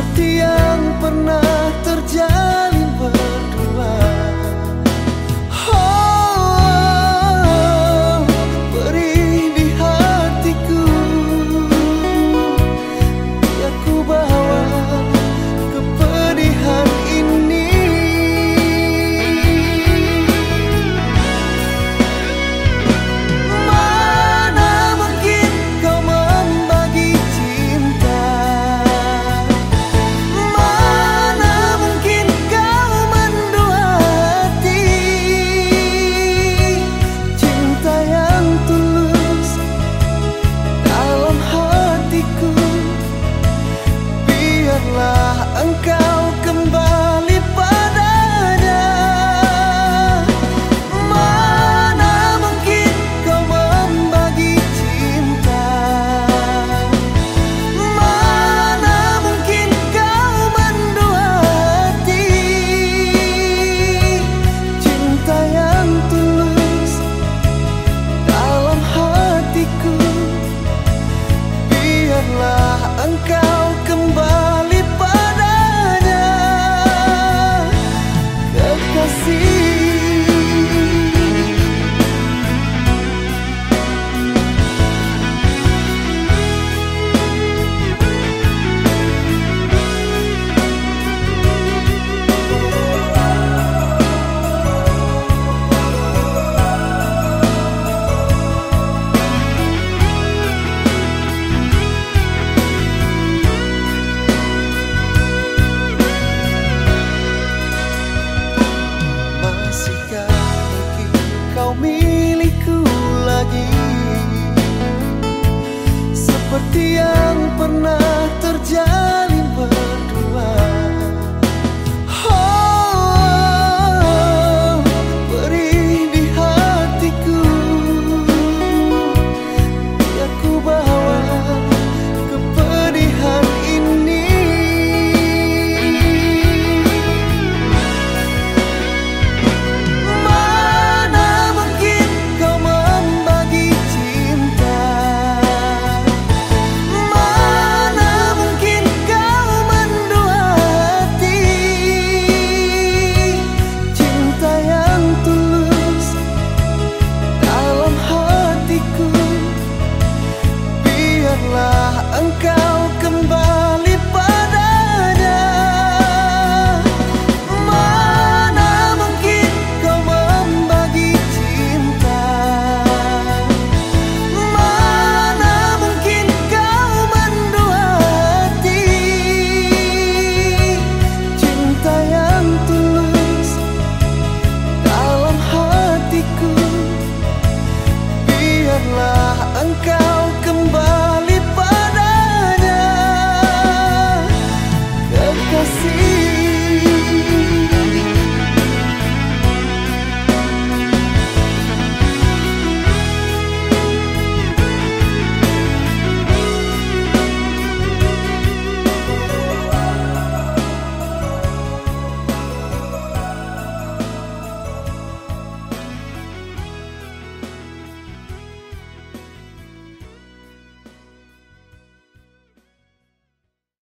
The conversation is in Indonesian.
seperti yang pernah terjadi. Tiang yang pernah terjadi.